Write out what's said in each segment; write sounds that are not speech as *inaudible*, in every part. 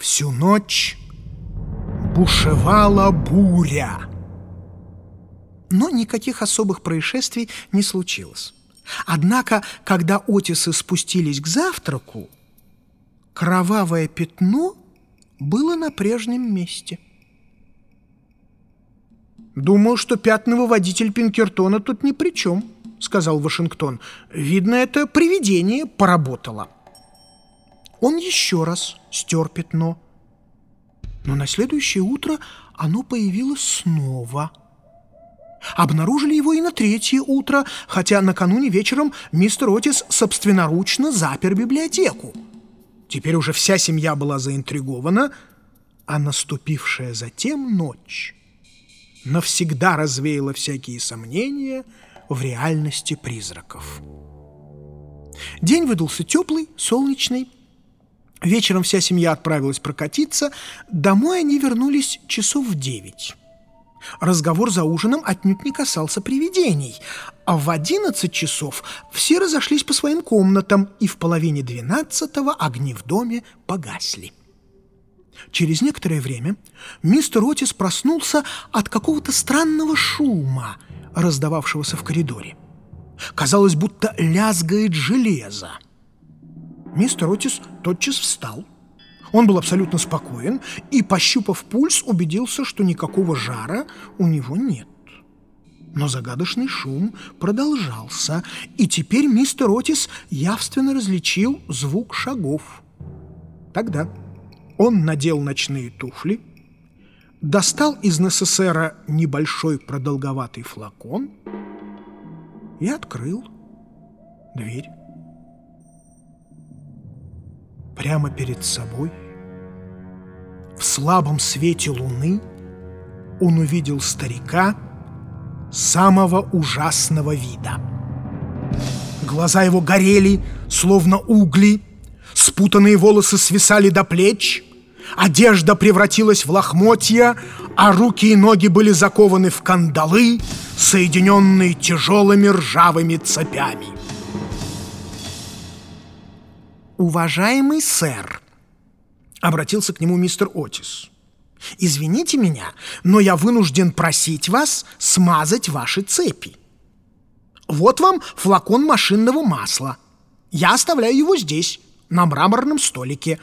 Всю ночь бушевала буря. Но никаких особых происшествий не случилось. Однако, когда Отисы спустились к завтраку, кровавое пятно было на прежнем месте. «Думал, что пятновыводитель Пинкертона тут ни при чем», — сказал Вашингтон. «Видно, это привидение поработало». Он еще раз стер пятно, но на следующее утро оно появилось снова. Обнаружили его и на третье утро, хотя накануне вечером мистер Отис собственноручно запер библиотеку. Теперь уже вся семья была заинтригована, а наступившая затем ночь навсегда развеяла всякие сомнения в реальности призраков. День выдался теплый, солнечный, Вечером вся семья отправилась прокатиться. Домой они вернулись часов в девять. Разговор за ужином отнюдь не касался привидений, а в одиннадцать часов все разошлись по своим комнатам, и в половине двенадцатого огни в доме погасли. Через некоторое время мистер Отис проснулся от какого-то странного шума, раздававшегося в коридоре. Казалось, будто лязгает железо. Мистер Отис тотчас встал. Он был абсолютно спокоен и, пощупав пульс, убедился, что никакого жара у него нет. Но загадочный шум продолжался, и теперь мистер Отис явственно различил звук шагов. Тогда он надел ночные туфли, достал из НССРа небольшой продолговатый флакон и открыл дверь. Прямо перед собой, в слабом свете луны, он увидел старика самого ужасного вида. Глаза его горели, словно угли, спутанные волосы свисали до плеч, одежда превратилась в лохмотья, а руки и ноги были закованы в кандалы, соединенные тяжелыми ржавыми цепями. «Уважаемый сэр», — обратился к нему мистер Отис, «извините меня, но я вынужден просить вас смазать ваши цепи. Вот вам флакон машинного масла. Я оставляю его здесь, на мраморном столике».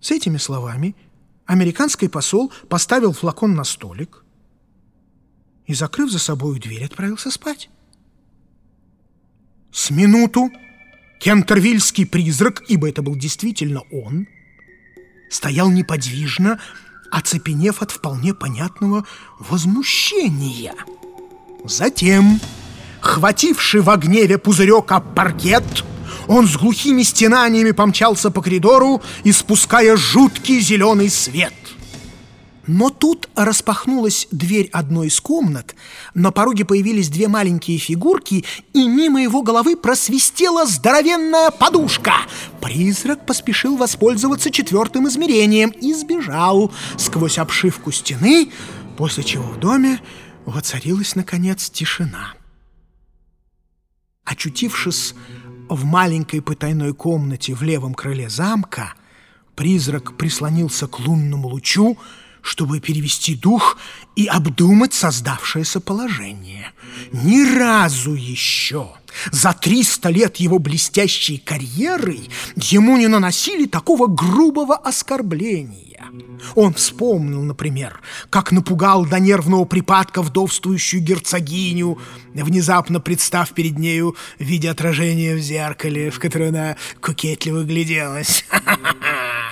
С этими словами американский посол поставил флакон на столик и, закрыв за собой дверь, отправился спать. С минуту Кентервильский призрак, ибо это был действительно он, стоял неподвижно, оцепенев от вполне понятного возмущения. Затем, хвативший в гневе пузырек об паркет, он с глухими стенаниями помчался по коридору, испуская жуткий зеленый свет. Но тут распахнулась дверь одной из комнат, на пороге появились две маленькие фигурки, и мимо его головы просвистела здоровенная подушка. Призрак поспешил воспользоваться четвертым измерением и сбежал сквозь обшивку стены, после чего в доме воцарилась, наконец, тишина. Очутившись в маленькой потайной комнате в левом крыле замка, призрак прислонился к лунному лучу, чтобы перевести дух и обдумать создавшееся положение. Ни разу еще за 300 лет его блестящей карьеры ему не наносили такого грубого оскорбления. Он вспомнил, например, как напугал до нервного припадка вдовствующую герцогиню, внезапно представ перед нею в виде отражения в зеркале, в которое она кокетливо гляделась. *laughs*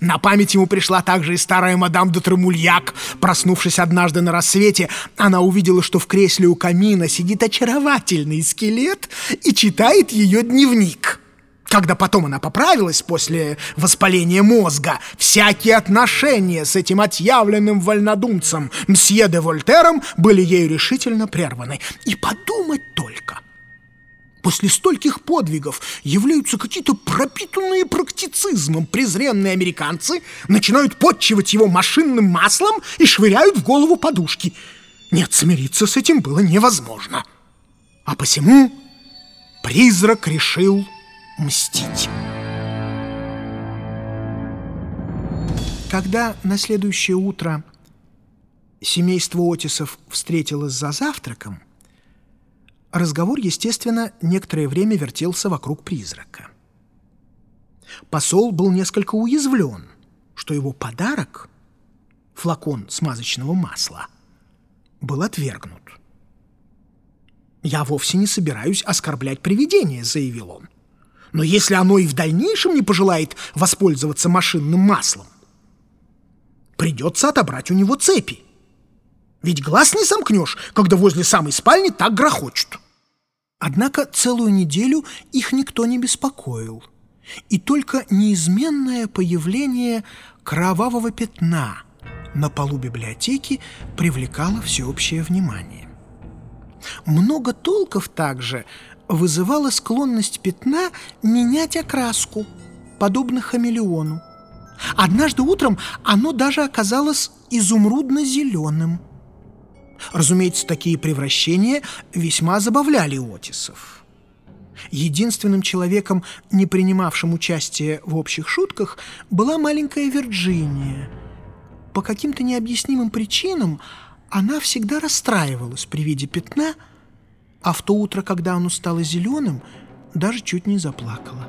На память ему пришла также и старая мадам де Трамульяк. Проснувшись однажды на рассвете, она увидела, что в кресле у камина сидит очаровательный скелет и читает ее дневник. Когда потом она поправилась после воспаления мозга, всякие отношения с этим отъявленным вольнодумцем мсье де Вольтером были ею решительно прерваны. И подумать только – После стольких подвигов являются какие-то пропитанные практицизмом презренные американцы, начинают подчивать его машинным маслом и швыряют в голову подушки. Нет, смириться с этим было невозможно. А посему призрак решил мстить. Когда на следующее утро семейство Отисов встретилось за завтраком, разговор, естественно, некоторое время вертелся вокруг призрака. Посол был несколько уязвлен, что его подарок, флакон смазочного масла, был отвергнут. «Я вовсе не собираюсь оскорблять привидение», — заявил он. «Но если оно и в дальнейшем не пожелает воспользоваться машинным маслом, придется отобрать у него цепи. Ведь глаз не сомкнешь, когда возле самой спальни так грохочут». Однако целую неделю их никто не беспокоил. И только неизменное появление кровавого пятна на полу библиотеки привлекало всеобщее внимание. Много толков также вызывала склонность пятна менять окраску, подобно хамелеону. Однажды утром оно даже оказалось изумрудно-зеленым. Разумеется, такие превращения весьма забавляли Отисов. Единственным человеком, не принимавшим участие в общих шутках, была маленькая Вирджиния. По каким-то необъяснимым причинам она всегда расстраивалась при виде пятна, а в то утро, когда оно стало зеленым, даже чуть не заплакала.